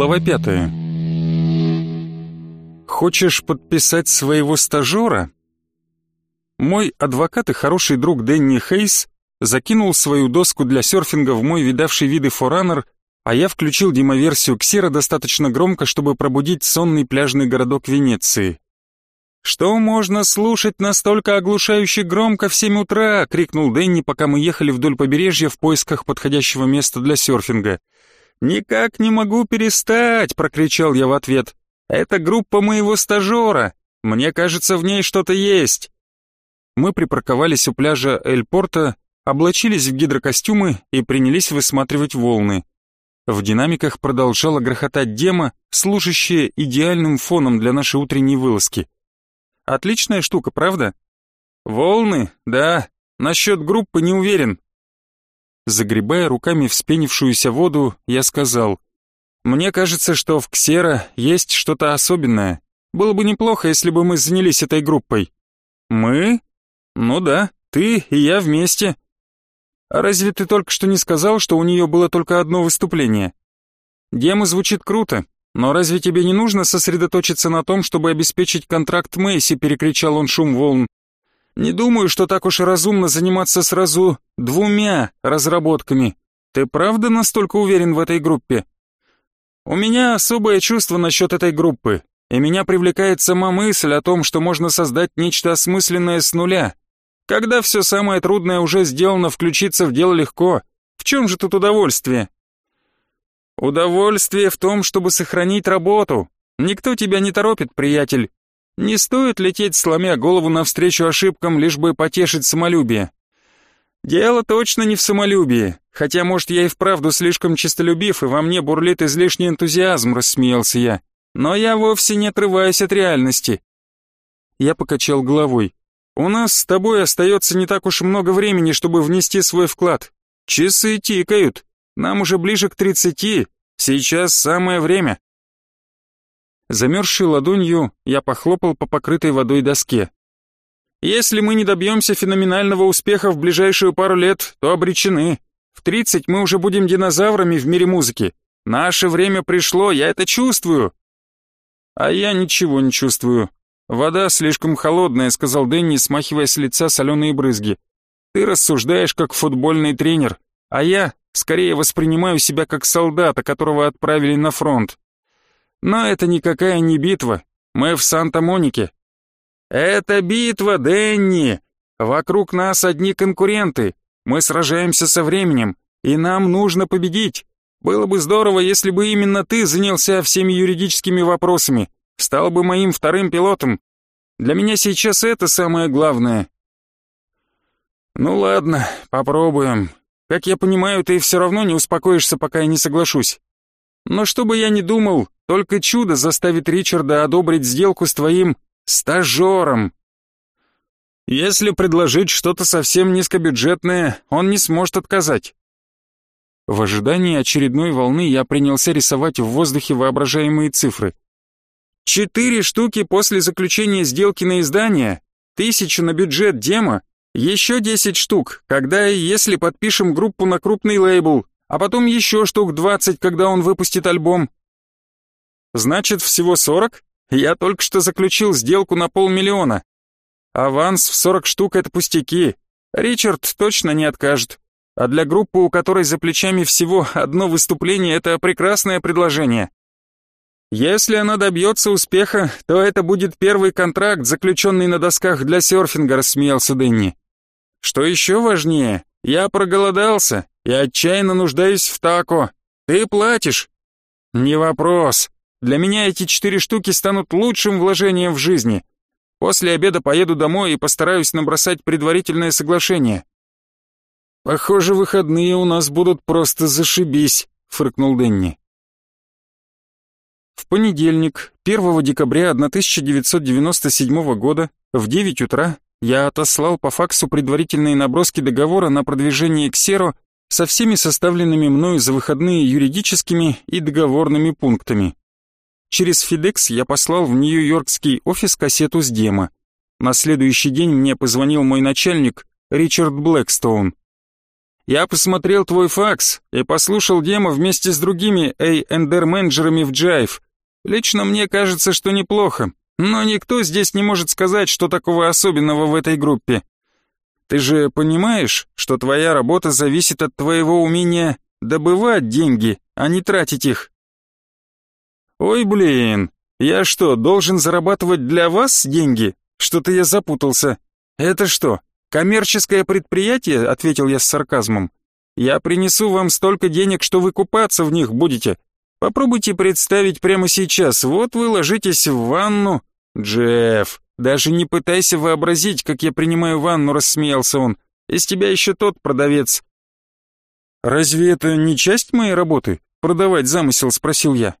Глава пятая. Хочешь подписать своего стажера? Мой адвокат и хороший друг Дэнни Хейс закинул свою доску для серфинга в мой видавший виды форанер, а я включил демоверсию Ксера достаточно громко, чтобы пробудить сонный пляжный городок Венеции. «Что можно слушать настолько оглушающе громко в семь утра?» — крикнул Дэнни, пока мы ехали вдоль побережья в поисках подходящего места для серфинга. «Никак не могу перестать!» — прокричал я в ответ. «Это группа моего стажера. Мне кажется, в ней что-то есть». Мы припарковались у пляжа Эль-Порта, облачились в гидрокостюмы и принялись высматривать волны. В динамиках продолжала грохотать демо, служащая идеальным фоном для нашей утренней вылазки. Отличная штука, правда? Волны, да. Насчет группы не уверен. Загребая руками вспенившуюся воду, я сказал, «Мне кажется, что в Ксера есть что-то особенное. Было бы неплохо, если бы мы занялись этой группой». «Мы?» «Ну да, ты и я вместе». «А разве ты только что не сказал, что у нее было только одно выступление?» «Демо звучит круто, но разве тебе не нужно сосредоточиться на том, чтобы обеспечить контракт Мэйси?» перекричал он шум волн. Не думаю, что так уж и разумно заниматься сразу двумя разработками. Ты правда настолько уверен в этой группе? У меня особое чувство насчет этой группы, и меня привлекает сама мысль о том, что можно создать нечто осмысленное с нуля. Когда все самое трудное уже сделано, включиться в дело легко. В чем же тут удовольствие? Удовольствие в том, чтобы сохранить работу. Никто тебя не торопит, приятель. Не стоит лететь, сломя голову навстречу ошибкам, лишь бы потешить самолюбие. Дело точно не в самолюбии, хотя, может, я и вправду слишком честолюбив, и во мне бурлит излишний энтузиазм, рассмеялся я. Но я вовсе не отрываюсь от реальности. Я покачал головой. У нас с тобой остается не так уж много времени, чтобы внести свой вклад. Часы тикают. Нам уже ближе к тридцати. Сейчас самое время. Замерзшей ладонью я похлопал по покрытой водой доске. «Если мы не добьемся феноменального успеха в ближайшую пару лет, то обречены. В тридцать мы уже будем динозаврами в мире музыки. Наше время пришло, я это чувствую». «А я ничего не чувствую. Вода слишком холодная», — сказал Дэнни, смахивая с лица соленые брызги. «Ты рассуждаешь как футбольный тренер, а я скорее воспринимаю себя как солдата, которого отправили на фронт. Но это никакая не битва. Мы в Санта-Монике. Это битва, Дэнни. Вокруг нас одни конкуренты. Мы сражаемся со временем, и нам нужно победить. Было бы здорово, если бы именно ты занялся всеми юридическими вопросами, стал бы моим вторым пилотом. Для меня сейчас это самое главное. Ну ладно, попробуем. Как я понимаю, ты все равно не успокоишься, пока я не соглашусь. Но что бы я ни думал, только чудо заставит Ричарда одобрить сделку с твоим стажером. Если предложить что-то совсем низкобюджетное, он не сможет отказать. В ожидании очередной волны я принялся рисовать в воздухе воображаемые цифры. Четыре штуки после заключения сделки на издание, тысяча на бюджет демо, еще десять штук, когда и если подпишем группу на крупный лейбл, а потом еще штук двадцать, когда он выпустит альбом. Значит, всего 40? Я только что заключил сделку на полмиллиона. Аванс в 40 штук — это пустяки. Ричард точно не откажет. А для группы, у которой за плечами всего одно выступление, это прекрасное предложение. Если она добьется успеха, то это будет первый контракт, заключенный на досках для серфинга, рассмеялся Дэнни. Что еще важнее, я проголодался и отчаянно нуждаюсь в тако. Ты платишь? Не вопрос. Для меня эти четыре штуки станут лучшим вложением в жизни. После обеда поеду домой и постараюсь набросать предварительное соглашение. Похоже, выходные у нас будут просто зашибись, фыркнул Денни. В понедельник, 1 декабря 1997 года, в 9 утра, я отослал по факсу предварительные наброски договора на продвижение Ксеро со всеми составленными мною за выходные юридическими и договорными пунктами. Через FedEx я послал в Нью-Йоркский офис кассету с демо. На следующий день мне позвонил мой начальник, Ричард Блэкстоун. Я посмотрел твой факс и послушал демо вместе с другими A&R-менеджерами в Jive. Лично мне кажется, что неплохо, но никто здесь не может сказать, что такого особенного в этой группе. Ты же понимаешь, что твоя работа зависит от твоего умения добывать деньги, а не тратить их. Ой, блин, я что, должен зарабатывать для вас деньги? Что-то я запутался. Это что, коммерческое предприятие? Ответил я с сарказмом. Я принесу вам столько денег, что вы купаться в них будете. Попробуйте представить прямо сейчас. Вот вы ложитесь в ванну. Джефф, «Даже не пытайся вообразить, как я принимаю ванну», — рассмеялся он. «Из тебя еще тот продавец». «Разве это не часть моей работы? Продавать замысел?» — спросил я.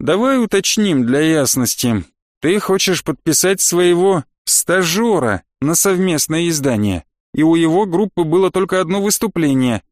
«Давай уточним для ясности. Ты хочешь подписать своего стажера на совместное издание, и у его группы было только одно выступление.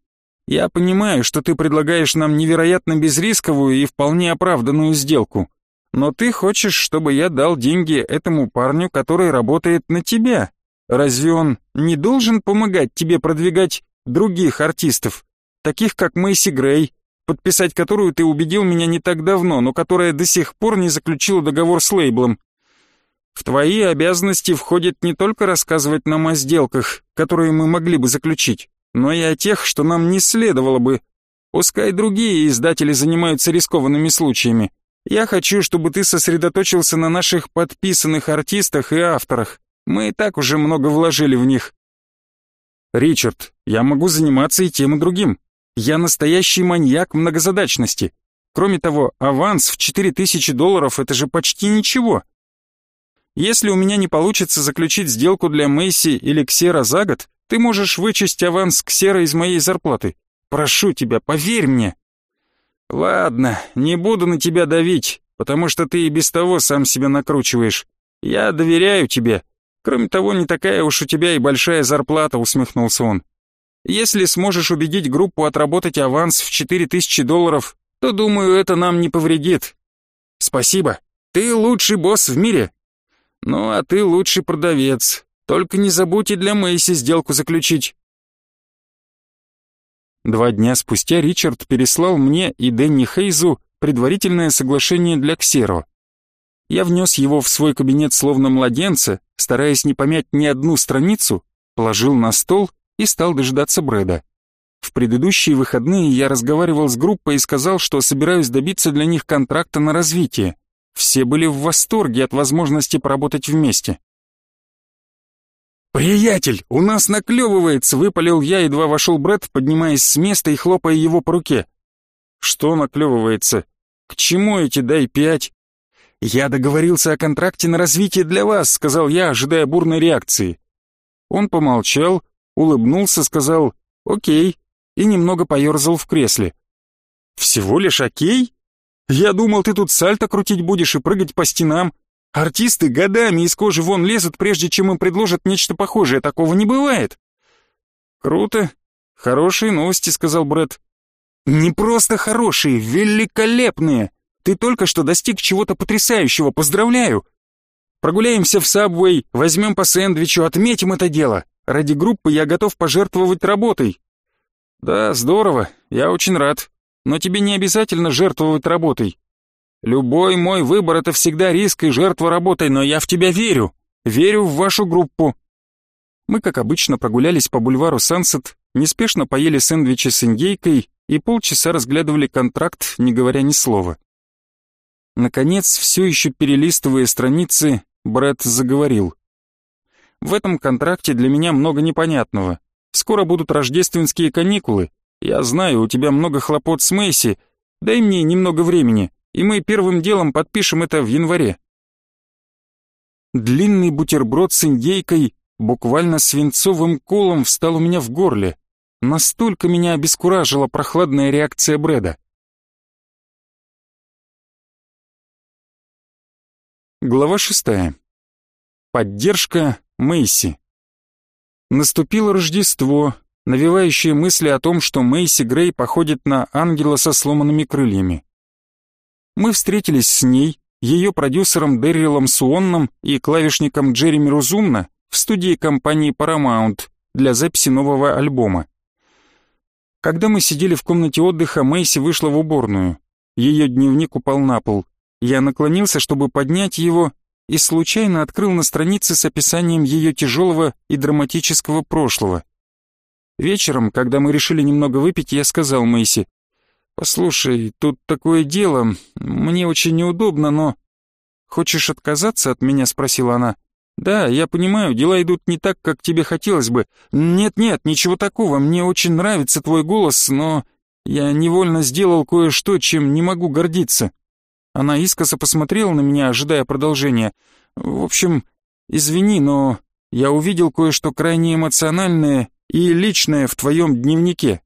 Я понимаю, что ты предлагаешь нам невероятно безрисковую и вполне оправданную сделку. Но ты хочешь, чтобы я дал деньги этому парню, который работает на тебя. Разве он не должен помогать тебе продвигать других артистов, таких как Мэйси Грей, подписать которую ты убедил меня не так давно, но которая до сих пор не заключила договор с лейблом? В твои обязанности входит не только рассказывать нам о сделках, которые мы могли бы заключить, но и о тех, что нам не следовало бы. Пускай другие издатели занимаются рискованными случаями, я хочу, чтобы ты сосредоточился на наших подписанных артистах и авторах. Мы и так уже много вложили в них. Ричард, я могу заниматься и тем, и другим. Я настоящий маньяк многозадачности. Кроме того, аванс в 4000 долларов — это же почти ничего. Если у меня не получится заключить сделку для Мэйси или Ксера за год, ты можешь вычесть аванс Ксера из моей зарплаты. Прошу тебя, поверь мне. «Ладно, не буду на тебя давить, потому что ты и без того сам себя накручиваешь. Я доверяю тебе. Кроме того, не такая уж у тебя и большая зарплата», — усмехнулся он. «Если сможешь убедить группу отработать аванс в 4000 долларов, то, думаю, это нам не повредит». «Спасибо. Ты лучший босс в мире». «Ну, а ты лучший продавец. Только не забудь и для Мэйси сделку заключить». Два дня спустя Ричард переслал мне и Дэнни Хейзу предварительное соглашение для Ксеро. Я внес его в свой кабинет словно младенца, стараясь не помять ни одну страницу, положил на стол и стал дожидаться Брэда. В предыдущие выходные я разговаривал с группой и сказал, что собираюсь добиться для них контракта на развитие. Все были в восторге от возможности поработать вместе. «Приятель, у нас наклевывается!» — выпалил я, едва вошел Брэд, поднимаясь с места и хлопая его по руке. «Что наклевывается? К чему эти дай пять?» «Я договорился о контракте на развитие для вас», — сказал я, ожидая бурной реакции. Он помолчал, улыбнулся, сказал «Окей» и немного поерзал в кресле. «Всего лишь окей? Я думал, ты тут сальто крутить будешь и прыгать по стенам. Артисты годами из кожи вон лезут, прежде чем им предложат нечто похожее. Такого не бывает. Круто. Хорошие новости, сказал Брэд. Не просто хорошие, великолепные. Ты только что достиг чего-то потрясающего. Поздравляю. Прогуляемся в Сабвей, возьмем по сэндвичу, отметим это дело. Ради группы я готов пожертвовать работой. Да, здорово. Я очень рад. Но тебе не обязательно жертвовать работой. Любой мой выбор — это всегда риск и жертва работой, но я в тебя верю. Верю в вашу группу». Мы, как обычно, прогулялись по бульвару Сансет, неспешно поели сэндвичи с индейкой и полчаса разглядывали контракт, не говоря ни слова. Наконец, все еще перелистывая страницы, Брэд заговорил. «В этом контракте для меня много непонятного. Скоро будут рождественские каникулы. Я знаю, у тебя много хлопот с Мэйси. Дай мне немного времени и мы первым делом подпишем это в январе. Длинный бутерброд с индейкой буквально свинцовым колом встал у меня в горле. Настолько меня обескуражила прохладная реакция Брэда. Глава шестая. Поддержка Мэйси. Наступило Рождество, навевающее мысли о том, что Мэйси Грей походит на ангела со сломанными крыльями. Мы встретились с ней, ее продюсером Дэрилом Суонном и клавишником Джереми Рузумна в студии компании Paramount для записи нового альбома. Когда мы сидели в комнате отдыха, Мэйси вышла в уборную. Ее дневник упал на пол. Я наклонился, чтобы поднять его, и случайно открыл на странице с описанием ее тяжелого и драматического прошлого. Вечером, когда мы решили немного выпить, я сказал Мэйси, «Послушай, тут такое дело, мне очень неудобно, но...» «Хочешь отказаться от меня?» — спросила она. «Да, я понимаю, дела идут не так, как тебе хотелось бы. Нет-нет, ничего такого, мне очень нравится твой голос, но я невольно сделал кое-что, чем не могу гордиться». Она искоса посмотрела на меня, ожидая продолжения. «В общем, извини, но я увидел кое-что крайне эмоциональное и личное в твоем дневнике».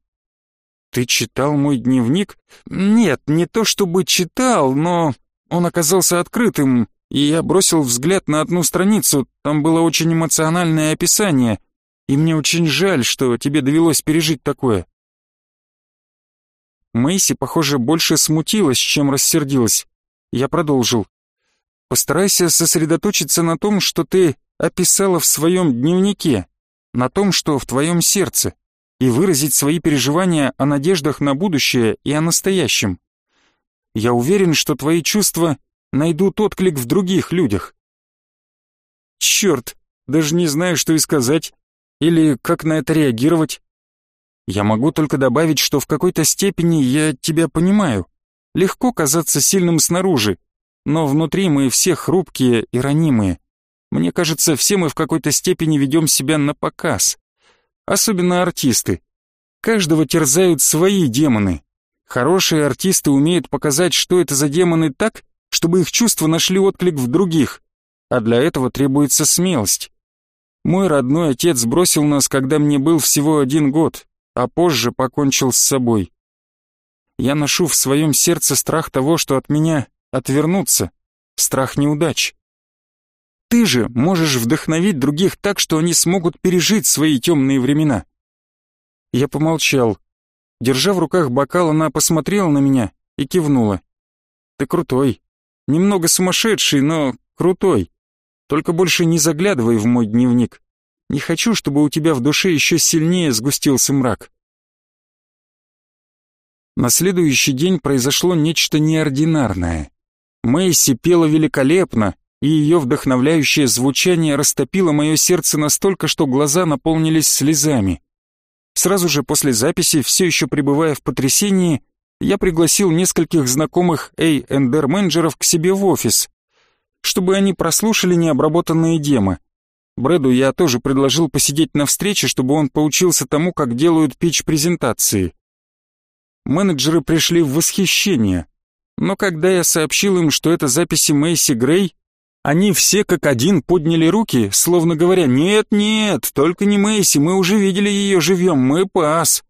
«Ты читал мой дневник?» «Нет, не то чтобы читал, но он оказался открытым, и я бросил взгляд на одну страницу, там было очень эмоциональное описание, и мне очень жаль, что тебе довелось пережить такое. Мэйси, похоже, больше смутилась, чем рассердилась. Я продолжил. Постарайся сосредоточиться на том, что ты описала в своем дневнике, на том, что в твоем сердце, и выразить свои переживания о надеждах на будущее и о настоящем. Я уверен, что твои чувства найдут отклик в других людях. Черт, даже не знаю, что и сказать. Или как на это реагировать. Я могу только добавить, что в какой-то степени я тебя понимаю. Легко казаться сильным снаружи, но внутри мы все хрупкие и ранимые. Мне кажется, все мы в какой-то степени ведем себя на показ. Особенно артисты. Каждого терзают свои демоны. Хорошие артисты умеют показать, что это за демоны так, чтобы их чувства нашли отклик в других, а для этого требуется смелость. Мой родной отец бросил нас, когда мне был всего один год, а позже покончил с собой. Я ношу в своем сердце страх того, что от меня отвернутся, страх неудач. Ты же можешь вдохновить других так, что они смогут пережить свои темные времена. Я помолчал. Держа в руках бокал, она посмотрела на меня и кивнула. Ты крутой. Немного сумасшедший, но крутой. Только больше не заглядывай в мой дневник. Не хочу, чтобы у тебя в душе еще сильнее сгустился мрак. На следующий день произошло нечто неординарное. Мэйси пела великолепно, и ее вдохновляющее звучание растопило мое сердце настолько, что глаза наполнились слезами. Сразу же после записи, все еще пребывая в потрясении, я пригласил нескольких знакомых A&R-менеджеров к себе в офис, чтобы они прослушали необработанные демо. Брэду я тоже предложил посидеть на встрече, чтобы он поучился тому, как делают пич-презентации. Менеджеры пришли в восхищение, но когда я сообщил им, что это записи Мэйси Грей, они все как один подняли руки, словно говоря, «Нет-нет, только не Мэйси, мы уже видели ее живьем, мы пас».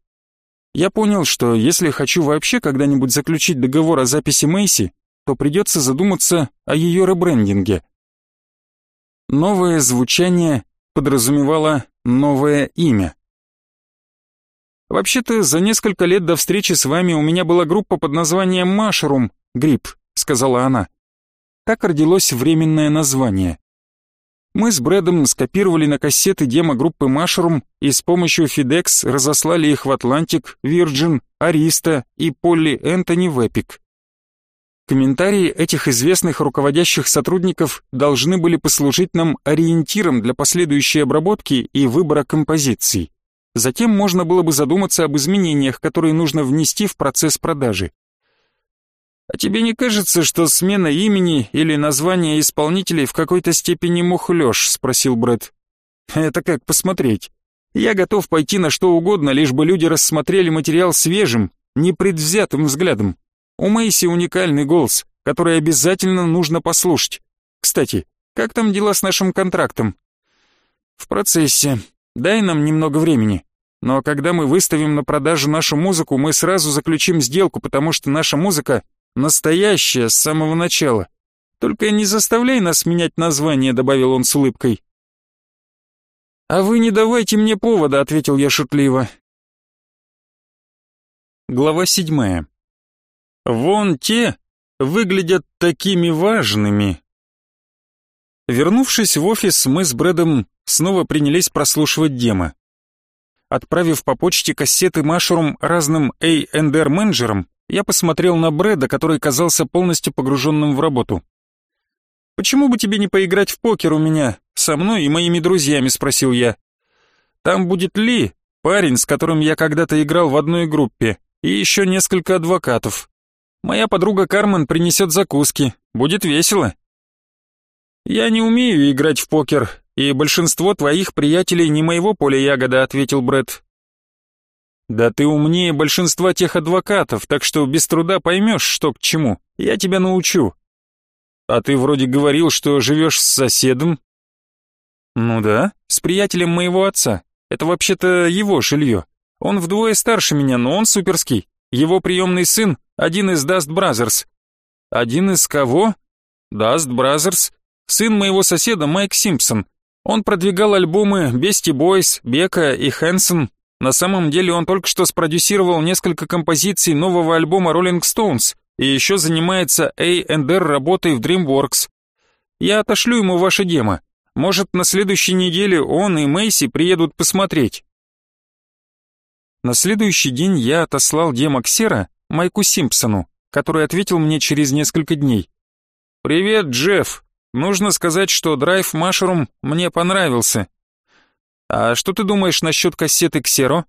Я понял, что если хочу вообще когда-нибудь заключить договор о записи Мэйси, то придется задуматься о ее ребрендинге. Новое звучание подразумевало новое имя. Вообще-то, за несколько лет до встречи с вами у меня была группа под названием «Машрум», «Грипп», — сказала она. Так родилось временное название. Мы с Брэдом скопировали на кассеты демо группы Mushroom и с помощью FedEx разослали их в Атлантик, Virgin, Ариста и Полли Энтони в Epic. Комментарии этих известных руководящих сотрудников должны были послужить нам ориентиром для последующей обработки и выбора композиций. Затем можно было бы задуматься об изменениях, которые нужно внести в процесс продажи. «А тебе не кажется, что смена имени или названия исполнителей в какой-то степени мухлёж?» — спросил Брэд. «Это как посмотреть. Я готов пойти на что угодно, лишь бы люди рассмотрели материал свежим, непредвзятым взглядом. У Мэйси уникальный голос, который обязательно нужно послушать. Кстати, как там дела с нашим контрактом?» «В процессе. Дай нам немного времени. Но когда мы выставим на продажу нашу музыку, мы сразу заключим сделку, потому что наша музыка Настоящая, с самого начала. Только не заставляй нас менять название», — добавил он с улыбкой. «А вы не давайте мне повода», — ответил я шутливо. Глава седьмая. «Вон те выглядят такими важными». Вернувшись в офис, мы с Брэдом снова принялись прослушивать демо. Отправив по почте кассеты Машерум разным A&R-менеджерам, я посмотрел на Брэда, который казался полностью погруженным в работу. «Почему бы тебе не поиграть в покер у меня, со мной и моими друзьями?» — спросил я. «Там будет Ли, парень, с которым я когда-то играл в одной группе, и еще несколько адвокатов. Моя подруга Кармен принесет закуски, будет весело». «Я не умею играть в покер, и большинство твоих приятелей не моего поля ягода», — ответил Брэд. «Да ты умнее большинства тех адвокатов, так что без труда поймешь, что к чему. Я тебя научу». «А ты вроде говорил, что живешь с соседом». «Ну да, с приятелем моего отца. Это вообще-то его жилье. Он вдвое старше меня, но он суперский. Его приемный сын — один из Dust Brothers». «Один из кого?» «Dust Brothers. Сын моего соседа Майк Симпсон. Он продвигал альбомы Beastie Boys, Бека и Хэнсон. На самом деле он только что спродюсировал несколько композиций нового альбома Rolling Stones и еще занимается A&R работой в DreamWorks. Я отошлю ему ваше демо. Может, на следующей неделе он и Мэйси приедут посмотреть. На следующий день я отослал демо Ксера Майку Симпсону, который ответил мне через несколько дней. «Привет, Джефф. Нужно сказать, что драйв Машрум мне понравился. А что ты думаешь насчет кассеты Ксеро?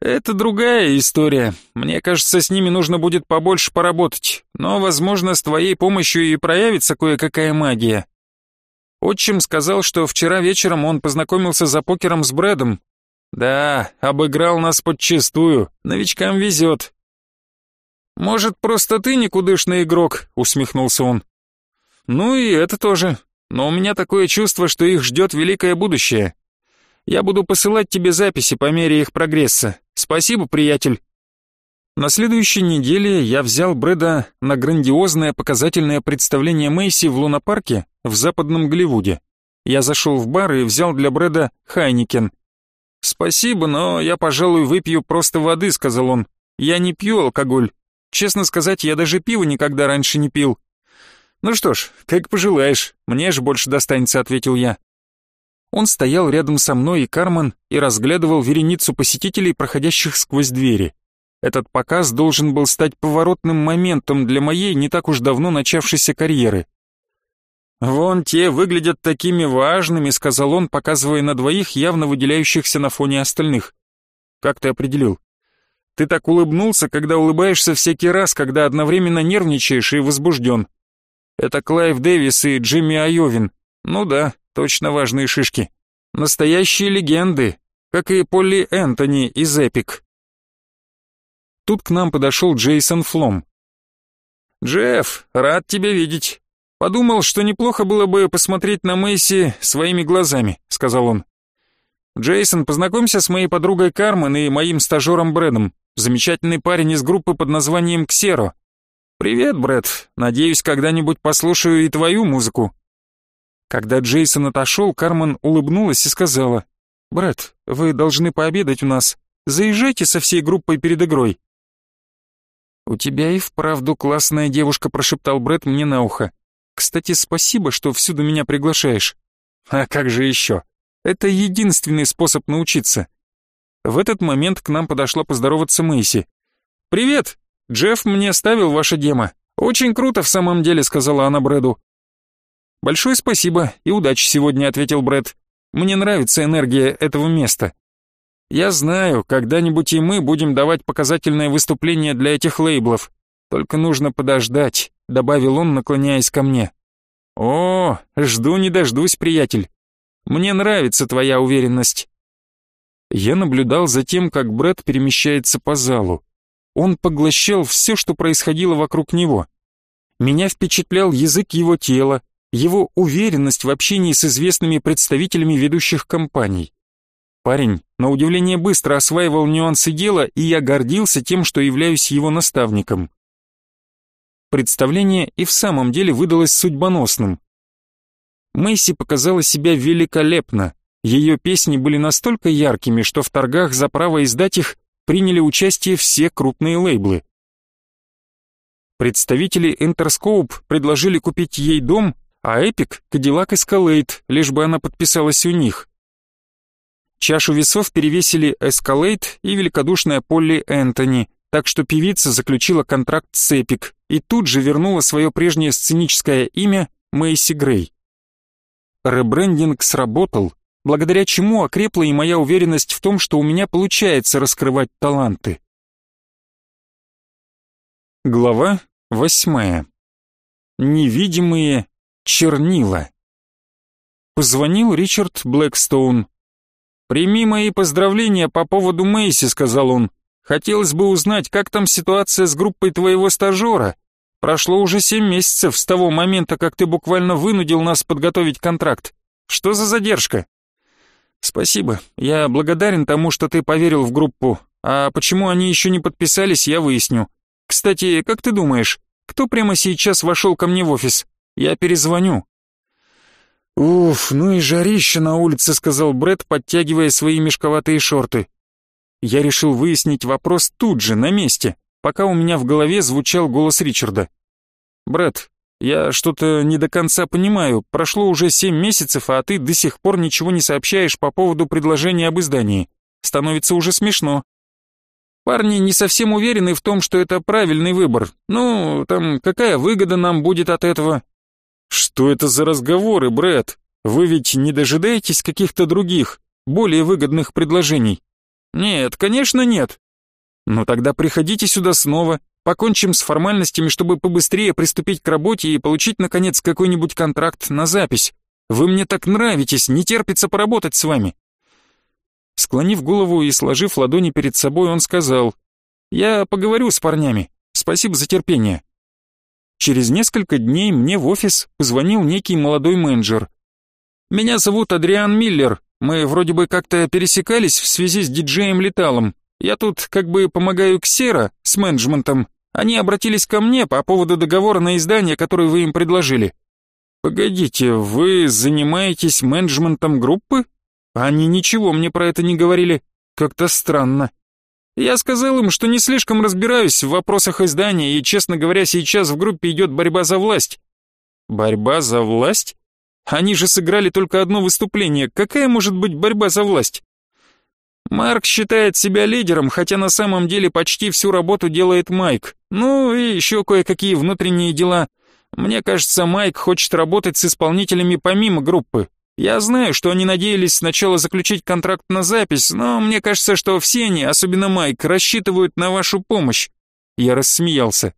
Это другая история. Мне кажется, с ними нужно будет побольше поработать, но, возможно, с твоей помощью и проявится кое-какая магия. Отчим сказал, что вчера вечером он познакомился за покером с Брэдом. Да, обыграл нас подчистую, новичкам везет. «Может, просто ты никудышный игрок?» — усмехнулся он. Ну и это тоже. Но у меня такое чувство, что их ждет великое будущее. Я буду посылать тебе записи по мере их прогресса. Спасибо, приятель. На следующей неделе я взял Брэда на грандиозное показательное представление Мэйси в лунопарке в западном Голливуде. Я зашел в бар и взял для Брэда Хайникен. «Спасибо, но я, пожалуй, выпью просто воды», — сказал он. «Я не пью алкоголь. Честно сказать, я даже пиво никогда раньше не пил. «Ну что ж, как пожелаешь, мне же больше достанется», — ответил я. Он стоял рядом со мной и Кармен и разглядывал вереницу посетителей, проходящих сквозь двери. Этот показ должен был стать поворотным моментом для моей не так уж давно начавшейся карьеры. «Вон те выглядят такими важными», — сказал он, показывая на двоих, явно выделяющихся на фоне остальных. «Как ты определил?» «Ты так улыбнулся, когда улыбаешься всякий раз, когда одновременно нервничаешь и возбужден. Это Клайв Дэвис и Джимми Айовин. Ну да, точно важные шишки. Настоящие легенды, как и Полли Энтони из Epic. Тут к нам подошел Джейсон Флом. «Джефф, рад тебя видеть. Подумал, что неплохо было бы посмотреть на Мэйси своими глазами», — сказал он. «Джейсон, познакомься с моей подругой Кармен и моим стажером Брэдом. Замечательный парень из группы под названием «Ксеро». «Привет, Брэд. Надеюсь, когда-нибудь послушаю и твою музыку». Когда Джейсон отошел, Кармен улыбнулась и сказала, «Брэд, вы должны пообедать у нас. Заезжайте со всей группой перед игрой». «У тебя и вправду классная девушка», — прошептал Брэд мне на ухо. «Кстати, спасибо, что всюду меня приглашаешь». «А как же еще? Это единственный способ научиться». В этот момент к нам подошла поздороваться Мэйси. «Привет! Джефф мне ставил ваше демо. Очень круто в самом деле», — сказала она Брэду. «Большое спасибо и удачи сегодня», — ответил Брэд. «Мне нравится энергия этого места. Я знаю, когда-нибудь и мы будем давать показательное выступление для этих лейблов. Только нужно подождать», — добавил он, наклоняясь ко мне. «О, жду не дождусь, приятель. Мне нравится твоя уверенность». Я наблюдал за тем, как Брэд перемещается по залу. Он поглощал все, что происходило вокруг него. Меня впечатлял язык его тела, его уверенность в общении с известными представителями ведущих компаний. Парень, на удивление, быстро осваивал нюансы дела, и я гордился тем, что являюсь его наставником. Представление и в самом деле выдалось судьбоносным. Мэйси показала себя великолепно. Ее песни были настолько яркими, что в торгах за право издать их приняли участие все крупные лейблы. Представители Interscope предложили купить ей дом, а Epic — Cadillac Escalade, лишь бы она подписалась у них. Чашу весов перевесили Эскалейт и великодушная Полли Энтони, так что певица заключила контракт с Эпик и тут же вернула свое прежнее сценическое имя Мэйси Грей. Ребрендинг сработал, благодаря чему окрепла и моя уверенность в том, что у меня получается раскрывать таланты. Глава восьмая. Невидимые чернила. Позвонил Ричард Блэкстоун. «Прими мои поздравления по поводу Мэйси», — сказал он. «Хотелось бы узнать, как там ситуация с группой твоего стажера. Прошло уже семь месяцев с того момента, как ты буквально вынудил нас подготовить контракт. Что за задержка?» «Спасибо. Я благодарен тому, что ты поверил в группу. А почему они еще не подписались, я выясню. Кстати, как ты думаешь, кто прямо сейчас вошел ко мне в офис? Я перезвоню». «Уф, ну и жарище на улице», — сказал Бред, подтягивая свои мешковатые шорты. Я решил выяснить вопрос тут же, на месте, пока у меня в голове звучал голос Ричарда. «Бред, я что-то не до конца понимаю. Прошло уже семь месяцев, а ты до сих пор ничего не сообщаешь по поводу предложения об издании. Становится уже смешно. Парни не совсем уверены в том, что это правильный выбор. Ну, там, какая выгода нам будет от этого? Что это за разговоры, Брэд? Вы ведь не дожидаетесь каких-то других, более выгодных предложений? Нет, конечно, нет. Ну тогда приходите сюда снова, Покончим с формальностями, чтобы побыстрее приступить к работе и получить, наконец, какой-нибудь контракт на запись. Вы мне так нравитесь, не терпится поработать с вами». Склонив голову и сложив ладони перед собой, он сказал, «Я поговорю с парнями. Спасибо за терпение». Через несколько дней мне в офис позвонил некий молодой менеджер. «Меня зовут Адриан Миллер. Мы вроде бы как-то пересекались в связи с диджеем Леталом. Я тут как бы помогаю Ксера с менеджментом. Они обратились ко мне по поводу договора на издание, который вы им предложили. Погодите, вы занимаетесь менеджментом группы? Они ничего мне про это не говорили. Как-то странно. Я сказал им, что не слишком разбираюсь в вопросах издания, и, честно говоря, сейчас в группе идет борьба за власть. Борьба за власть? Они же сыграли только одно выступление. Какая может быть борьба за власть? Марк считает себя лидером, хотя на самом деле почти всю работу делает Майк. Ну и еще кое-какие внутренние дела. Мне кажется, Майк хочет работать с исполнителями помимо группы. Я знаю, что они надеялись сначала заключить контракт на запись, но мне кажется, что все они, особенно Майк, рассчитывают на вашу помощь. Я рассмеялся.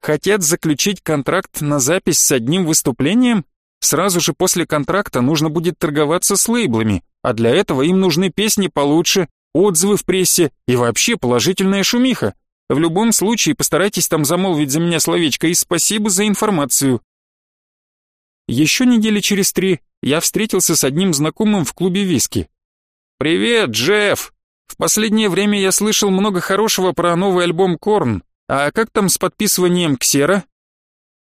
Хотят заключить контракт на запись с одним выступлением? Сразу же после контракта нужно будет торговаться с лейблами, а для этого им нужны песни получше, отзывы в прессе и вообще положительная шумиха. В любом случае постарайтесь там замолвить за меня словечко и спасибо за информацию. Еще недели через три я встретился с одним знакомым в клубе виски. «Привет, Джефф! В последнее время я слышал много хорошего про новый альбом Корн. А как там с подписыванием Ксера?»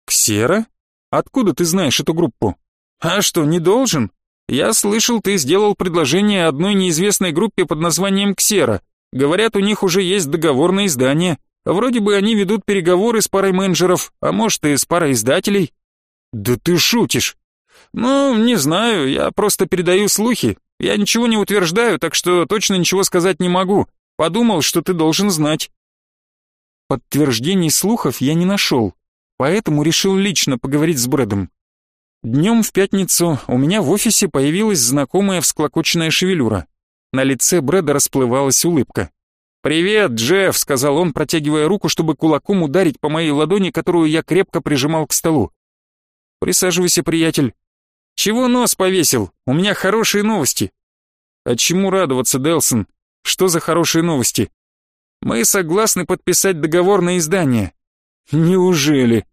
«Ксера?» Откуда ты знаешь эту группу? А что, не должен? Я слышал, ты сделал предложение одной неизвестной группе под названием Ксера. Говорят, у них уже есть договор на издание. Вроде бы они ведут переговоры с парой менеджеров, а может и с парой издателей. Да ты шутишь. Ну, не знаю, я просто передаю слухи. Я ничего не утверждаю, так что точно ничего сказать не могу. Подумал, что ты должен знать. Подтверждений слухов я не нашел, поэтому решил лично поговорить с Брэдом. Днем в пятницу у меня в офисе появилась знакомая всклокоченная шевелюра. На лице Брэда расплывалась улыбка. «Привет, Джефф», — сказал он, протягивая руку, чтобы кулаком ударить по моей ладони, которую я крепко прижимал к столу. «Присаживайся, приятель». «Чего нос повесил? У меня хорошие новости». «А чему радоваться, Делсон? Что за хорошие новости?» «Мы согласны подписать договор на издание. Неужели?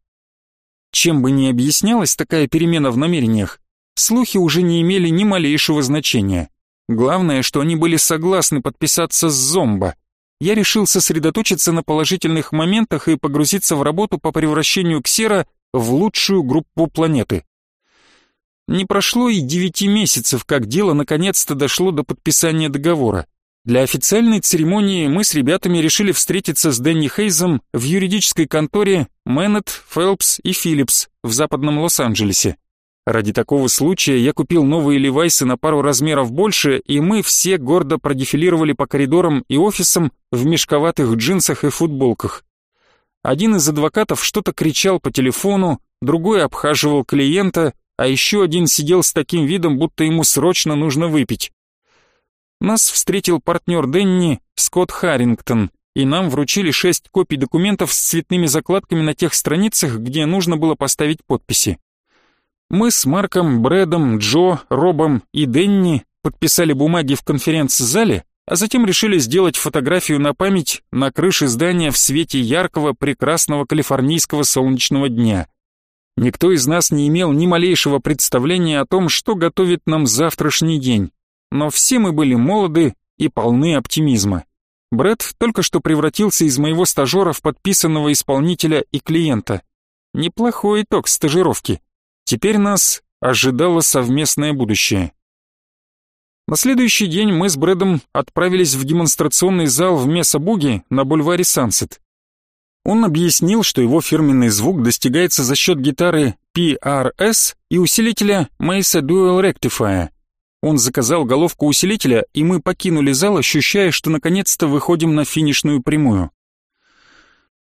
Чем бы ни объяснялась такая перемена в намерениях, слухи уже не имели ни малейшего значения. Главное, что они были согласны подписаться с зомбо. Я решил сосредоточиться на положительных моментах и погрузиться в работу по превращению Ксера в лучшую группу планеты. Не прошло и девяти месяцев, как дело наконец-то дошло до подписания договора. Для официальной церемонии мы с ребятами решили встретиться с Дэнни Хейзом в юридической конторе Мэннет, Фелпс и Филлипс в западном Лос-Анджелесе. Ради такого случая я купил новые левайсы на пару размеров больше, и мы все гордо продефилировали по коридорам и офисам в мешковатых джинсах и футболках. Один из адвокатов что-то кричал по телефону, другой обхаживал клиента, а еще один сидел с таким видом, будто ему срочно нужно выпить. Нас встретил партнер Денни, Скотт Харрингтон, и нам вручили шесть копий документов с цветными закладками на тех страницах, где нужно было поставить подписи. Мы с Марком, Брэдом, Джо, Робом и Денни подписали бумаги в конференц-зале, а затем решили сделать фотографию на память на крыше здания в свете яркого, прекрасного калифорнийского солнечного дня. Никто из нас не имел ни малейшего представления о том, что готовит нам завтрашний день, но все мы были молоды и полны оптимизма. Брэд только что превратился из моего стажера в подписанного исполнителя и клиента. Неплохой итог стажировки. Теперь нас ожидало совместное будущее. На следующий день мы с Брэдом отправились в демонстрационный зал в Меса-Буги на бульваре Сансет. Он объяснил, что его фирменный звук достигается за счет гитары PRS и усилителя Mesa Dual Rectifier. Он заказал головку усилителя, и мы покинули зал, ощущая, что наконец-то выходим на финишную прямую.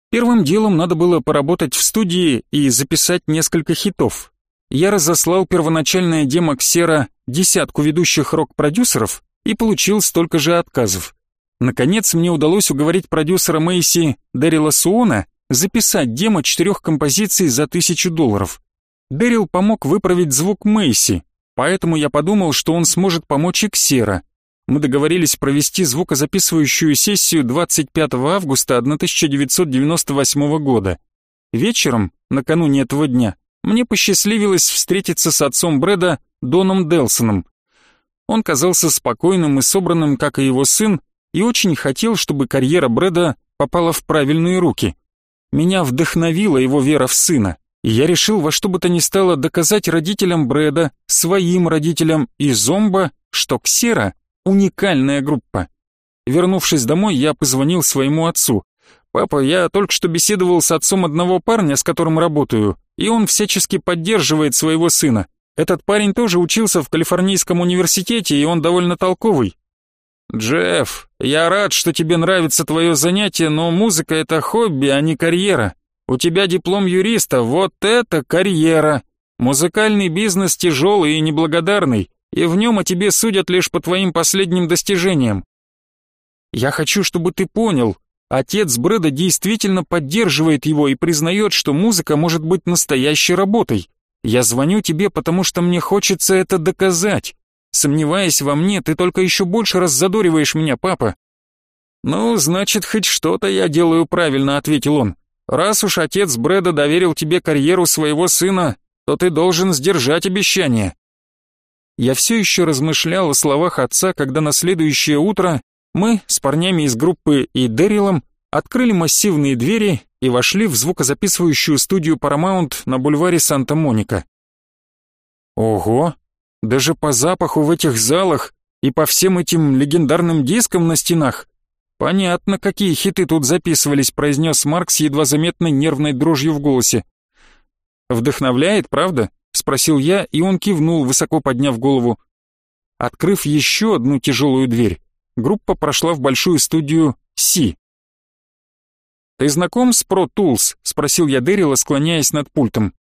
Первым делом надо было поработать в студии и записать несколько хитов. Я разослал первоначальное демо Ксера десятку ведущих рок-продюсеров и получил столько же отказов. Наконец мне удалось уговорить продюсера Мэйси Дэрила Суона записать демо четырех композиций за тысячу долларов. Дэрил помог выправить звук Мэйси, Поэтому я подумал, что он сможет помочь и Ксера. Мы договорились провести звукозаписывающую сессию 25 августа 1998 года. Вечером, накануне этого дня, мне посчастливилось встретиться с отцом Брэда, Доном Делсоном. Он казался спокойным и собранным, как и его сын, и очень хотел, чтобы карьера Брэда попала в правильные руки. Меня вдохновила его вера в сына и я решил во что бы то ни стало доказать родителям Брэда, своим родителям и Зомба, что Ксера — уникальная группа. Вернувшись домой, я позвонил своему отцу. «Папа, я только что беседовал с отцом одного парня, с которым работаю, и он всячески поддерживает своего сына. Этот парень тоже учился в Калифорнийском университете, и он довольно толковый. «Джефф, я рад, что тебе нравится твое занятие, но музыка — это хобби, а не карьера. У тебя диплом юриста, вот это карьера. Музыкальный бизнес тяжелый и неблагодарный, и в нем о тебе судят лишь по твоим последним достижениям. Я хочу, чтобы ты понял, отец Брэда действительно поддерживает его и признает, что музыка может быть настоящей работой. Я звоню тебе, потому что мне хочется это доказать. Сомневаясь во мне, ты только еще больше раззадориваешь меня, папа. Ну, значит, хоть что-то я делаю правильно, ответил он. Раз уж отец Брэда доверил тебе карьеру своего сына, то ты должен сдержать обещание. Я все еще размышлял о словах отца, когда на следующее утро мы с парнями из группы и Дэрилом открыли массивные двери и вошли в звукозаписывающую студию Paramount на бульваре Санта-Моника. Ого, даже по запаху в этих залах и по всем этим легендарным дискам на стенах «Понятно, какие хиты тут записывались», — произнес Марк с едва заметной нервной дрожью в голосе. «Вдохновляет, правда?» — спросил я, и он кивнул, высоко подняв голову. Открыв еще одну тяжелую дверь, группа прошла в большую студию «Си». «Ты знаком с Pro Tools?» — спросил я Дэрила, склоняясь над пультом.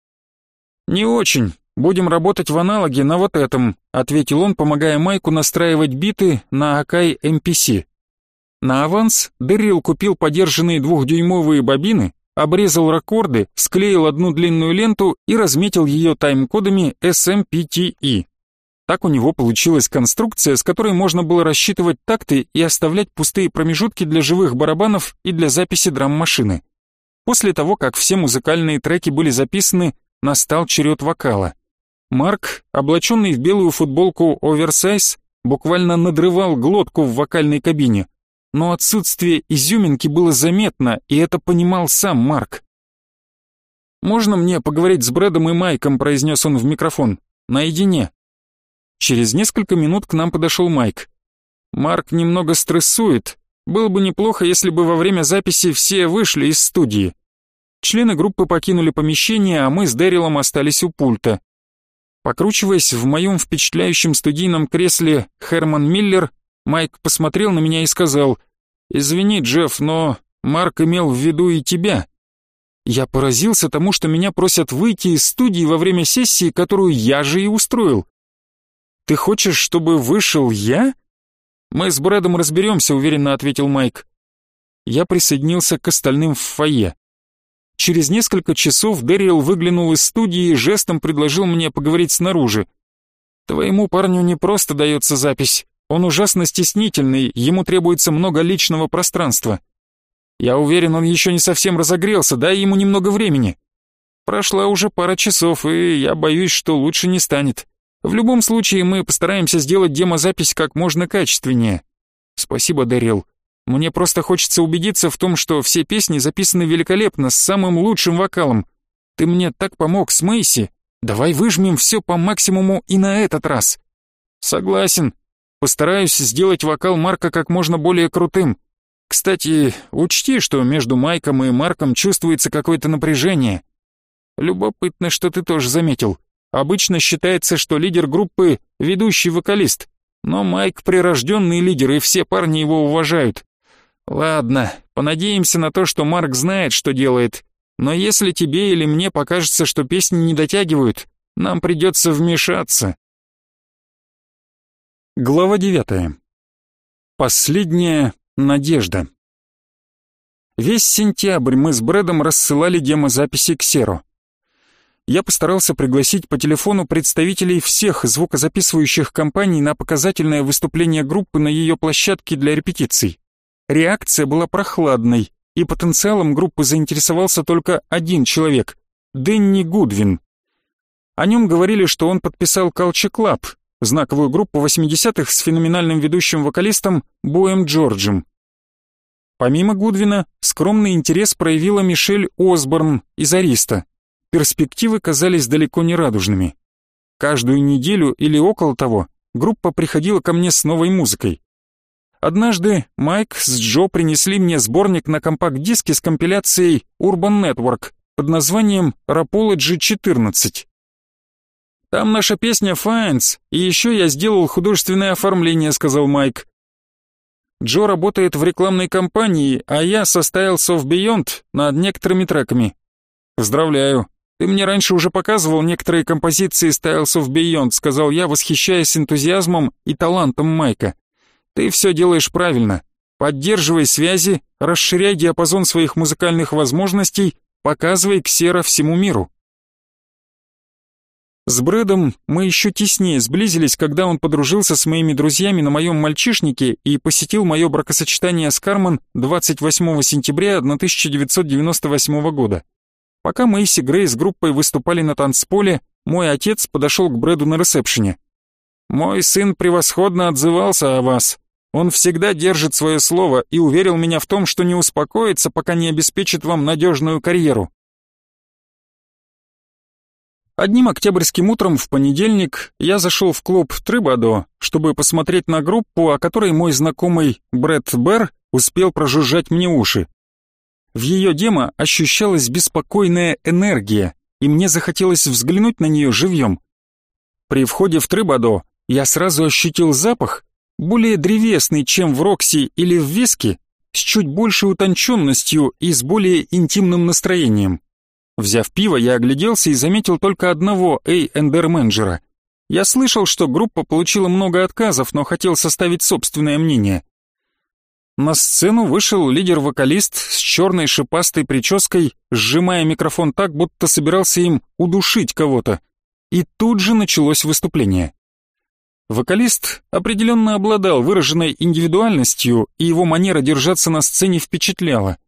«Не очень. Будем работать в аналоге на вот этом», — ответил он, помогая Майку настраивать биты на Akai MPC. На аванс Дэрил купил подержанные двухдюймовые бобины, обрезал ракорды, склеил одну длинную ленту и разметил ее тайм-кодами SMPTE. Так у него получилась конструкция, с которой можно было рассчитывать такты и оставлять пустые промежутки для живых барабанов и для записи драм-машины. После того, как все музыкальные треки были записаны, настал черед вокала. Марк, облаченный в белую футболку оверсайз, буквально надрывал глотку в вокальной кабине но отсутствие изюминки было заметно, и это понимал сам Марк. «Можно мне поговорить с Брэдом и Майком?» – произнес он в микрофон. «Наедине». Через несколько минут к нам подошел Майк. «Марк немного стрессует. Было бы неплохо, если бы во время записи все вышли из студии». Члены группы покинули помещение, а мы с Дэрилом остались у пульта. Покручиваясь в моем впечатляющем студийном кресле Херман Миллер, Майк посмотрел на меня и сказал, «Извини, Джефф, но Марк имел в виду и тебя». Я поразился тому, что меня просят выйти из студии во время сессии, которую я же и устроил. «Ты хочешь, чтобы вышел я?» «Мы с Брэдом разберемся», — уверенно ответил Майк. Я присоединился к остальным в фойе. Через несколько часов Дэрил выглянул из студии и жестом предложил мне поговорить снаружи. «Твоему парню не просто дается запись. Он ужасно стеснительный, ему требуется много личного пространства. Я уверен, он еще не совсем разогрелся, дай ему немного времени. Прошла уже пара часов, и я боюсь, что лучше не станет. В любом случае, мы постараемся сделать демозапись как можно качественнее. Спасибо, Дэрил. Мне просто хочется убедиться в том, что все песни записаны великолепно, с самым лучшим вокалом. Ты мне так помог с Мэйси. Давай выжмем все по максимуму и на этот раз. Согласен. Постараюсь сделать вокал Марка как можно более крутым. Кстати, учти, что между Майком и Марком чувствуется какое-то напряжение. Любопытно, что ты тоже заметил. Обычно считается, что лидер группы — ведущий вокалист. Но Майк — прирожденный лидер, и все парни его уважают. Ладно, понадеемся на то, что Марк знает, что делает. Но если тебе или мне покажется, что песни не дотягивают, нам придется вмешаться. Глава девятая. Последняя надежда. Весь сентябрь мы с Брэдом рассылали демозаписи к Серу. Я постарался пригласить по телефону представителей всех звукозаписывающих компаний на показательное выступление группы на ее площадке для репетиций. Реакция была прохладной, и потенциалом группы заинтересовался только один человек — Дэнни Гудвин. О нем говорили, что он подписал Culture Club, знаковую группу 80-х с феноменальным ведущим вокалистом Боем Джорджем. Помимо Гудвина, скромный интерес проявила Мишель Осборн из Ариста. Перспективы казались далеко не радужными. Каждую неделю или около того группа приходила ко мне с новой музыкой. Однажды Майк с Джо принесли мне сборник на компакт-диске с компиляцией Urban Network под названием Rapology 14. «Там наша песня Finds, и еще я сделал художественное оформление», — сказал Майк. Джо работает в рекламной кампании, а я составил Soft Beyond над некоторыми треками. Поздравляю. Ты мне раньше уже показывал некоторые композиции Styles of Beyond, сказал я, восхищаясь энтузиазмом и талантом Майка. Ты все делаешь правильно. Поддерживай связи, расширяй диапазон своих музыкальных возможностей, показывай ксера всему миру. С Брэдом мы еще теснее сблизились, когда он подружился с моими друзьями на моем мальчишнике и посетил мое бракосочетание с Кармен 28 сентября 1998 года. Пока Мэйси Грей с группой выступали на танцполе, мой отец подошел к Брэду на ресепшене. «Мой сын превосходно отзывался о вас. Он всегда держит свое слово и уверил меня в том, что не успокоится, пока не обеспечит вам надежную карьеру. Одним октябрьским утром в понедельник я зашел в клуб Трыбадо, чтобы посмотреть на группу, о которой мой знакомый Брэд Берр успел прожужжать мне уши. В ее демо ощущалась беспокойная энергия, и мне захотелось взглянуть на нее живьем. При входе в Трыбадо я сразу ощутил запах, более древесный, чем в Рокси или в Виске, с чуть большей утонченностью и с более интимным настроением. Взяв пиво, я огляделся и заметил только одного A&R-менеджера. Я слышал, что группа получила много отказов, но хотел составить собственное мнение. На сцену вышел лидер-вокалист с черной шипастой прической, сжимая микрофон так, будто собирался им удушить кого-то. И тут же началось выступление. Вокалист определенно обладал выраженной индивидуальностью, и его манера держаться на сцене впечатляла.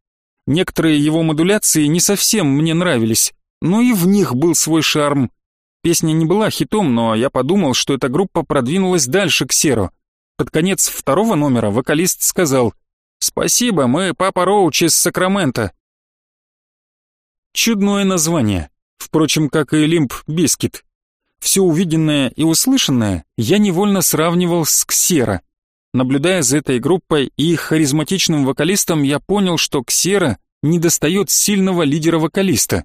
Некоторые его модуляции не совсем мне нравились, но и в них был свой шарм. Песня не была хитом, но я подумал, что эта группа продвинулась дальше Xero. Под конец второго номера вокалист сказал «Спасибо, мы Papa Roach из Сакраменто». Чудное название, впрочем, как и Limp Bizkit. Все увиденное и услышанное я невольно сравнивал с Xero. Наблюдая за этой группой и их харизматичным вокалистом, я понял, что Ксера недостает сильного лидера-вокалиста.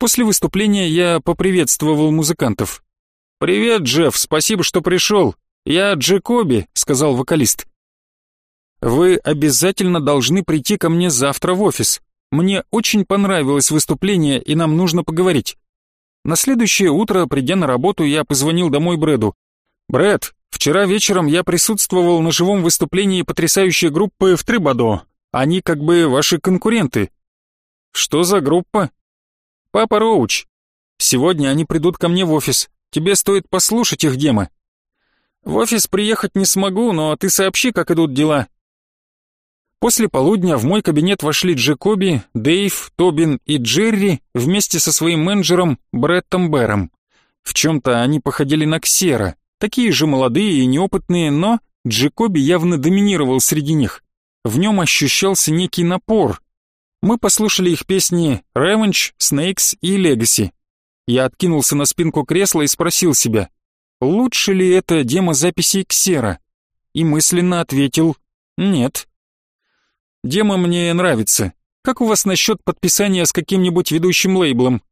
После выступления я поприветствовал музыкантов. «Привет, Джефф, спасибо, что пришел. Я Джекоби», — сказал вокалист. «Вы обязательно должны прийти ко мне завтра в офис. Мне очень понравилось выступление, и нам нужно поговорить». На следующее утро, придя на работу, я позвонил домой Брэду. «Брэд, вчера вечером я присутствовал на живом выступлении потрясающей группы в Трибадо. Они как бы ваши конкуренты». «Что за группа?» «Папа Роуч. Сегодня они придут ко мне в офис. Тебе стоит послушать их демо». «В офис приехать не смогу, но ты сообщи, как идут дела. После полудня в мой кабинет вошли Джекоби, Дейв, Тобин и Джерри вместе со своим менеджером Бреттом Бэром. В чем-то они походили на Ксера, такие же молодые и неопытные, но Джекоби явно доминировал среди них. В нем ощущался некий напор. Мы послушали их песни «Revenge», «Snakes» и «Legacy». Я откинулся на спинку кресла и спросил себя, лучше ли это демозаписи Ксера? И мысленно ответил «нет». Демо мне нравится. Как у вас насчет подписания с каким-нибудь ведущим лейблом?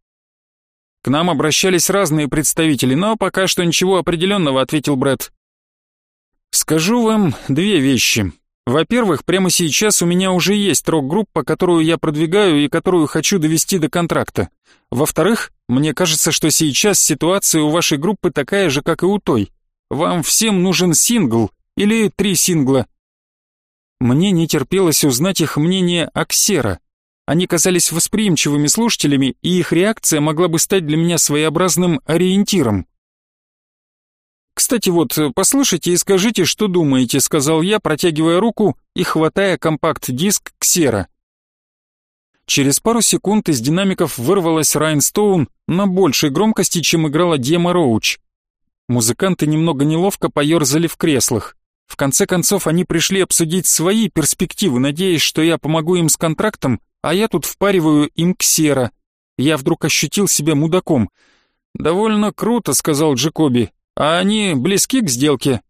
К нам обращались разные представители, но пока что ничего определенного, ответил Брэд. Скажу вам две вещи. Во-первых, прямо сейчас у меня уже есть рок-группа, которую я продвигаю и которую хочу довести до контракта. Во-вторых, мне кажется, что сейчас ситуация у вашей группы такая же, как и у той. Вам всем нужен сингл или три сингла, мне не терпелось узнать их мнение о Ксера. Они казались восприимчивыми слушателями, и их реакция могла бы стать для меня своеобразным ориентиром. «Кстати, вот, послушайте и скажите, что думаете», — сказал я, протягивая руку и хватая компакт-диск Ксера. Через пару секунд из динамиков вырвалась Райнстоун на большей громкости, чем играла Дема Роуч. Музыканты немного неловко поерзали в креслах. В конце концов, они пришли обсудить свои перспективы, надеясь, что я помогу им с контрактом, а я тут впариваю им ксера. Я вдруг ощутил себя мудаком. «Довольно круто», — сказал Джекоби. «А они близки к сделке?»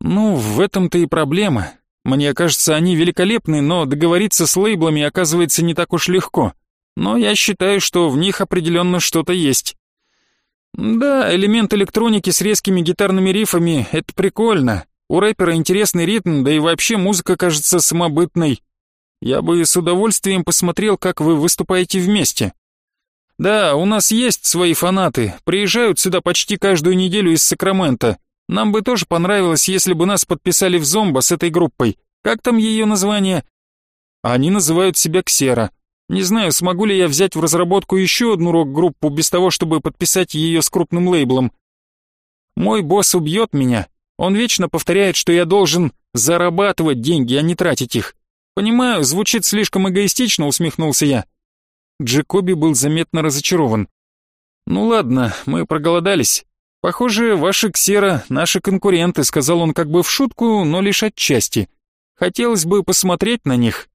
«Ну, в этом-то и проблема. Мне кажется, они великолепны, но договориться с лейблами оказывается не так уж легко. Но я считаю, что в них определенно что-то есть». «Да, элемент электроники с резкими гитарными рифами — это прикольно, у рэпера интересный ритм, да и вообще музыка кажется самобытной. Я бы с удовольствием посмотрел, как вы выступаете вместе. Да, у нас есть свои фанаты, приезжают сюда почти каждую неделю из Сакрамента. Нам бы тоже понравилось, если бы нас подписали в зомбо с этой группой. Как там ее название? Они называют себя Ксера. Не знаю, смогу ли я взять в разработку еще одну рок-группу без того, чтобы подписать ее с крупным лейблом. Мой босс убьет меня, он вечно повторяет, что я должен зарабатывать деньги, а не тратить их. Понимаю, звучит слишком эгоистично, усмехнулся я. Джекоби был заметно разочарован. Ну ладно, мы проголодались. Похоже, ваши ксера наши конкуренты, сказал он как бы в шутку, но лишь отчасти. Хотелось бы посмотреть на них.